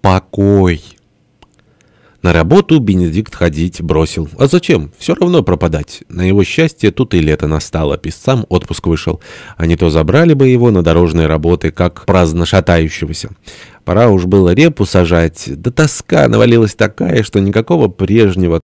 покой. На работу Бенедикт ходить бросил. А зачем? Все равно пропадать. На его счастье тут и лето настало. Писцам отпуск вышел. А не то забрали бы его на дорожные работы, как праздно шатающегося. Пора уж было репу сажать. Да тоска навалилась такая, что никакого прежнего